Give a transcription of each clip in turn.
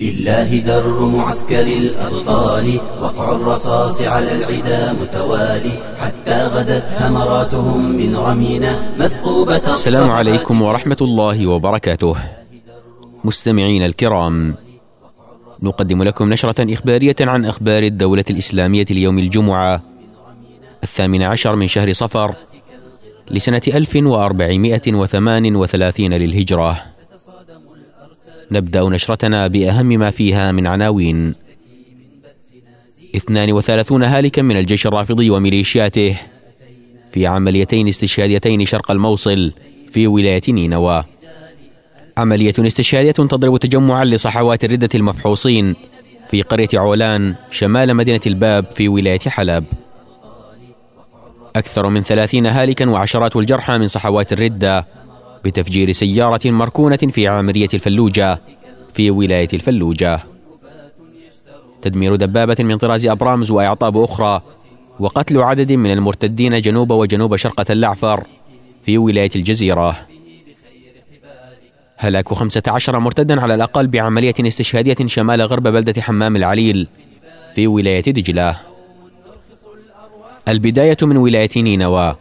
لله در معسكر الأبطال وقع الرصاص على العدا متوالي حتى غدت همراتهم من رمينا مثقوبة السلام عليكم ورحمة الله وبركاته. مستمعين الكرام نقدم لكم نشرة إخبارية عن أخبار الدولة الإسلامية ليوم الجمعة الثامن عشر من شهر صفر لسنة 1438 للهجرة. نبدأ نشرتنا بأهم ما فيها من عناوين. 32 هالكا من الجيش الرافضي وميليشياته في عمليتين استشهاديتين شرق الموصل في ولاية نينوى. عملية استشهادية تضرب تجمعا لصحوات الردة المفحوصين في قرية عولان شمال مدينة الباب في ولاية حلب. أكثر من ثلاثين هالكا وعشرات الجرحى من صحوات الردة بتفجير سيارة مركونة في عامرية الفلوجة في ولاية الفلوجة. تدمير دبابة من طراز أبرامز وإعطاب أخرى وقتل عدد من المرتدين جنوب وجنوب شرقة اللعفر في ولاية الجزيرة. هلاك خمسة عشر مرتدا على الأقل بعملية استشهادية شمال غرب بلدة حمام العليل في ولاية دجلة. البداية من ولاية نينوى.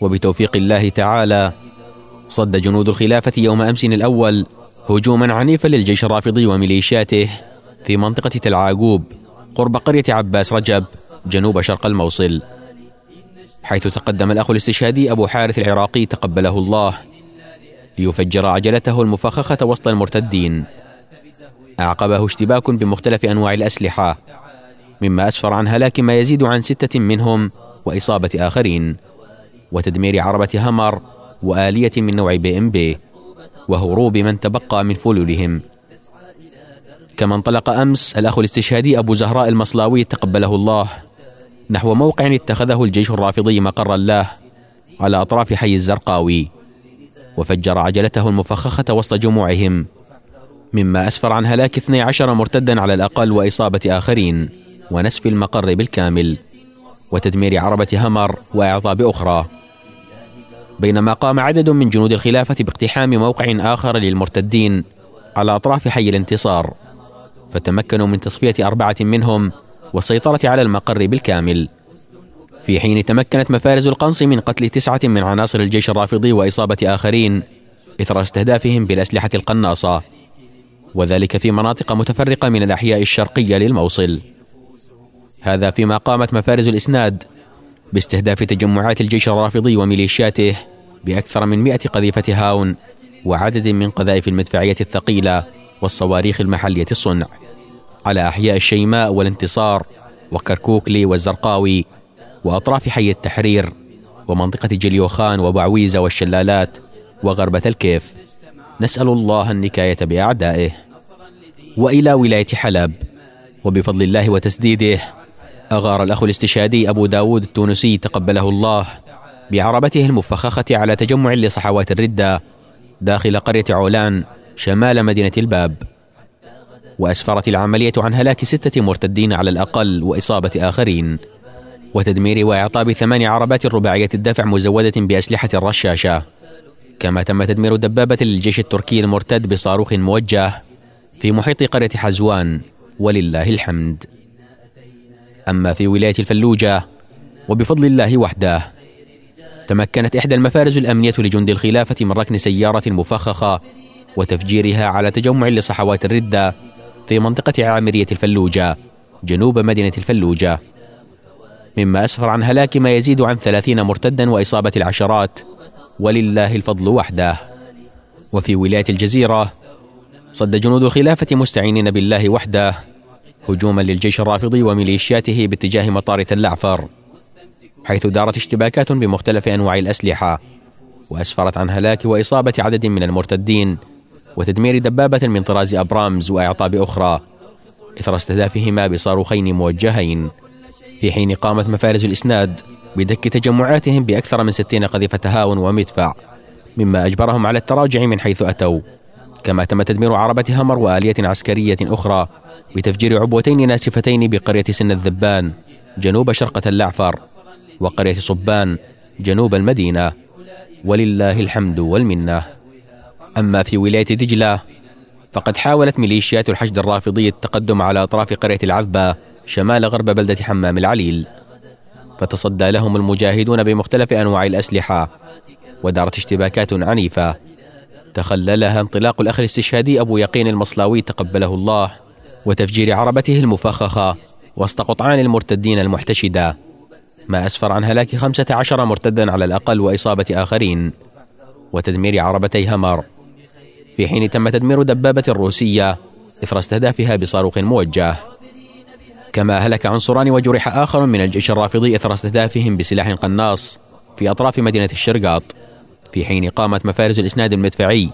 وبتوفيق الله تعالى صد جنود الخلافة يوم أمس الأول هجوما عنيفا للجيش الرافضي وميليشياته في منطقة تل عاقوب قرب قرية عباس رجب جنوب شرق الموصل. حيث تقدم الأخ الاستشهادي أبو حارث العراقي تقبله الله ليفجر عجلته المفخخة وسط المرتدين. أعقبه اشتباك بمختلف أنواع الأسلحة مما أسفر عن هلاك ما يزيد عن ستة منهم وإصابة آخرين. وتدمير عربة همر وآلية من نوع بي إم بي وهروب من تبقى من فلولهم. كما انطلق أمس الأخ الاستشهادي أبو زهراء المصلاوي تقبله الله. نحو موقع اتخذه الجيش الرافضي مقرا له على أطراف حي الزرقاوي وفجر عجلته المفخخة وسط جموعهم مما أسفر عن هلاك 12 مرتدا على الأقل وإصابة آخرين ونسف المقر بالكامل وتدمير عربة همر وإعطاب أخرى. بينما قام عدد من جنود الخلافة باقتحام موقع آخر للمرتدين على أطراف حي الانتصار فتمكنوا من تصفية أربعة منهم والسيطرة على المقر بالكامل. في حين تمكنت مفارز القنص من قتل تسعة من عناصر الجيش الرافضي وإصابة آخرين إثر استهدافهم بالأسلحة القناصة وذلك في مناطق متفرقة من الأحياء الشرقية للموصل. هذا فيما قامت مفارز الإسناد باستهداف تجمعات الجيش الرافضي وميليشياته بأكثر من مئة قذيفة هاون وعدد من قذائف المدفعية الثقيلة والصواريخ المحلية الصنع. على أحياء الشيماء والانتصار وكركوكلي والزرقاوي وأطراف حي التحرير ومنطقة جليوخان وبعويزة والشلالات وغربة الكيف. نسأل الله النكاية بأعدائه. وإلى ولاية حلب. وبفضل الله وتسديده أغار الأخ الاستشهادي أبو داود التونسي تقبله الله بعربته المفخخة على تجمع لصحوات الردة داخل قرية عولان شمال مدينة الباب. وأسفرت العملية عن هلاك ستة مرتدين على الأقل وإصابة آخرين. وتدمير وإعطاب ثمان عربات رباعية الدفع مزودة بأسلحة الرشاشة. كما تم تدمير دبابة للجيش التركي المرتد بصاروخ موجه في محيط قرية حزوان. ولله الحمد. أما في ولاية الفلوجة وبفضل الله وحده تمكنت إحدى المفارز الأمنية لجند الخلافة من ركن سيارة مفخخة وتفجيرها على تجمع لصحوات الردة في منطقة عامرية الفلوجة جنوب مدينة الفلوجة. مما أسفر عن هلاك ما يزيد عن ثلاثين مرتدا وإصابة العشرات ولله الفضل وحده. وفي ولاية الجزيرة صد جنود الخلافة مستعينين بالله وحده هجوما للجيش الرافضي وميليشياته باتجاه مطار تل عفر حيث دارت اشتباكات بمختلف أنواع الأسلحة وأسفرت عن هلاك وإصابة عدد من المرتدين وتدمير دبابة من طراز أبرامز وإعطاب أخرى إثر استهدافهما بصاروخين موجهين. في حين قامت مفارز الإسناد بدك تجمعاتهم بأكثر من ستين قذيفة هاون ومدفع مما أجبرهم على التراجع من حيث أتوا. كما تم تدمير عربة همر وآلية عسكرية أخرى بتفجير عبوتين ناسفتين بقرية سن الذبان جنوب شرقة اللعفر وقرية صبان جنوب المدينة. ولله الحمد والمنة. أما في ولاية دجلة فقد حاولت ميليشيات الحشد الرافضي التقدم على أطراف قرية العذبة شمال غرب بلدة حمام العليل فتصدى لهم المجاهدون بمختلف أنواع الأسلحة ودارت اشتباكات عنيفة. تخللها انطلاق الأخ الاستشهادي أبو يقين المصلاوي تقبله الله وتفجير عربته المفخخة وسط قطعان المرتدين المحتشدة. ما أسفر عن هلاك خمسة عشر مرتدا على الأقل وإصابة آخرين. وتدمير عربتي همر. في حين تم تدمير دبابة روسية إثر استهدافها بصاروخ موجه. كما هلك عنصران وجرح آخر من الجيش الرافضي إثر استهدافهم بسلاح قناص في أطراف مدينة الشرقاط. في حين قامت مفارز الإسناد المدفعي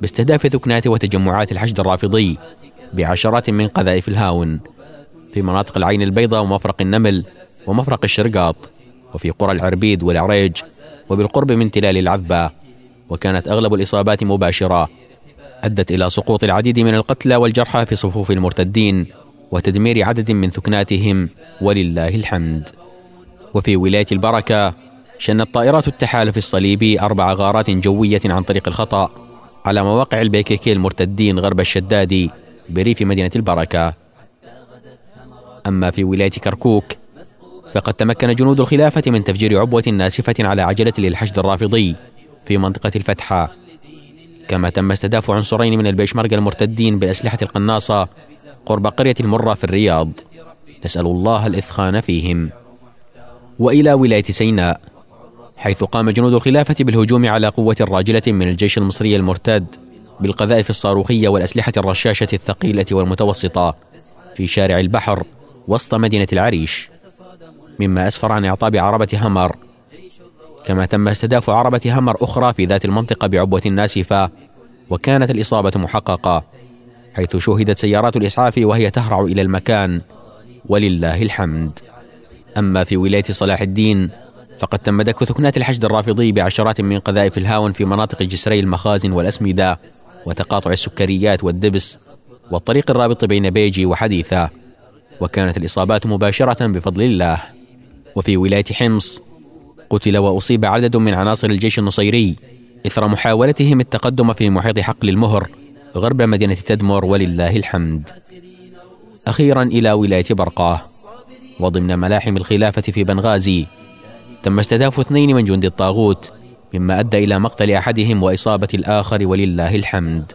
باستهداف ثكنات وتجمعات الحشد الرافضي بعشرات من قذائف الهاون في مناطق العين البيضاء ومفرق النمل ومفرق الشرقاط وفي قرى العربيد والعريج وبالقرب من تلال العذبة. وكانت أغلب الإصابات مباشرة أدت إلى سقوط العديد من القتلى والجرحى في صفوف المرتدين وتدمير عدد من ثكناتهم ولله الحمد. وفي ولاية البركة شنت طائرات التحالف الصليبي أربع غارات جوية عن طريق الخطأ على مواقع البيكيكي المرتدين غرب الشدادي بريف مدينة البركة. أما في ولاية كركوك فقد تمكن جنود الخلافة من تفجير عبوة ناسفة على عجلة للحشد الرافضي في منطقة الفتحة. كما تم استهداف عنصرين من البيشمركة المرتدين بالأسلحة القناصة قرب قرية المرة في الرياض. نسأل الله الإثخان فيهم. وإلى ولاية سيناء. حيث قام جنود الخلافة بالهجوم على قوة راجلة من الجيش المصري المرتد بالقذائف الصاروخية والأسلحة الرشاشة الثقيلة والمتوسطة في شارع البحر وسط مدينة العريش مما أسفر عن إعطاب عربة همر. كما تم استهداف عربة همر أخرى في ذات المنطقة بعبوة ناسفة وكانت الإصابة محققة حيث شوهدت سيارات الإسعاف وهي تهرع إلى المكان. ولله الحمد. أما في ولاية صلاح الدين فقد تم دك ثكنات الحشد الرافضي بعشرات من قذائف الهاون في مناطق جسري المخازن والأسمدة وتقاطع السكريات والدبس والطريق الرابط بين بيجي وحديثة. وكانت الإصابات مباشرة بفضل الله. وفي ولاية حمص قتل وأصيب عدد من عناصر الجيش النصيري إثر محاولتهم التقدم في محيط حقل المهر غرب مدينة تدمر ولله الحمد. أخيرا إلى ولاية برقاه وضمن ملاحم الخلافة في بنغازي تم استهداف اثنين من جند الطاغوت مما أدى إلى مقتل أحدهم وإصابة الآخر ولله الحمد.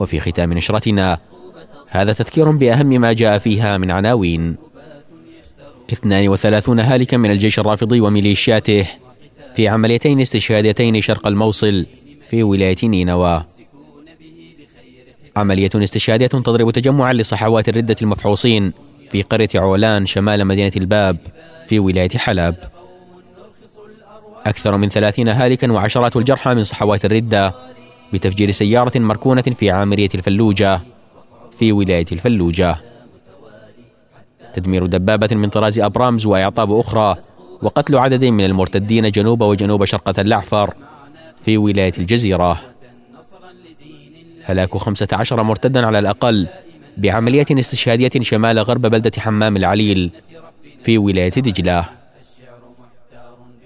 وفي ختام نشرتنا هذا تذكير بأهم ما جاء فيها من عناوين. 32 هالكا من الجيش الرافضي وميليشياته في عمليتين استشهاديتين شرق الموصل في ولاية نينوى. عملية استشهادية تضرب تجمعا لصحوات الردة المفحوصين في قرية عولان شمال مدينة الباب في ولاية حلب. أكثر من ثلاثين هالكا وعشرات الجرحى من صحوات الردة بتفجير سيارة مركونة في عامرية الفلوجة في ولاية الفلوجة. تدمير دبابة من طراز أبرامز وإعطاب أخرى وقتل عدد من المرتدين جنوب وجنوب شرقة الأعفر في ولاية الجزيرة. هلاك خمسة عشر مرتدا على الأقل بعملية استشهادية شمال غرب بلدة حمام العليل في ولاية دجلة.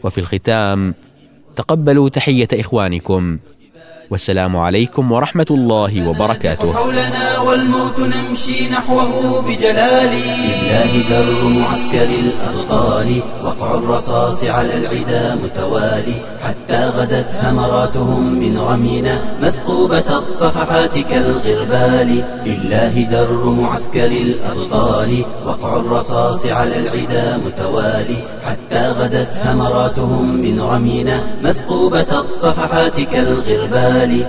وفي الختام تقبلوا تحية إخوانكم. والسلام عليكم ورحمة الله وبركاته. حولنا والموت نمشي نحوه بجلال. لله در معسكر الأبطال وقع الرصاص على العدا متوالي. حتى غدت همراتهم من رمينا مثقوبة الصفحات كالغربال. لله در معسكر الأبطال وقع الرصاص على العدا متوالي. حتى غدت همراتهم من رمينا مثقوبة الصفحات كالغربال.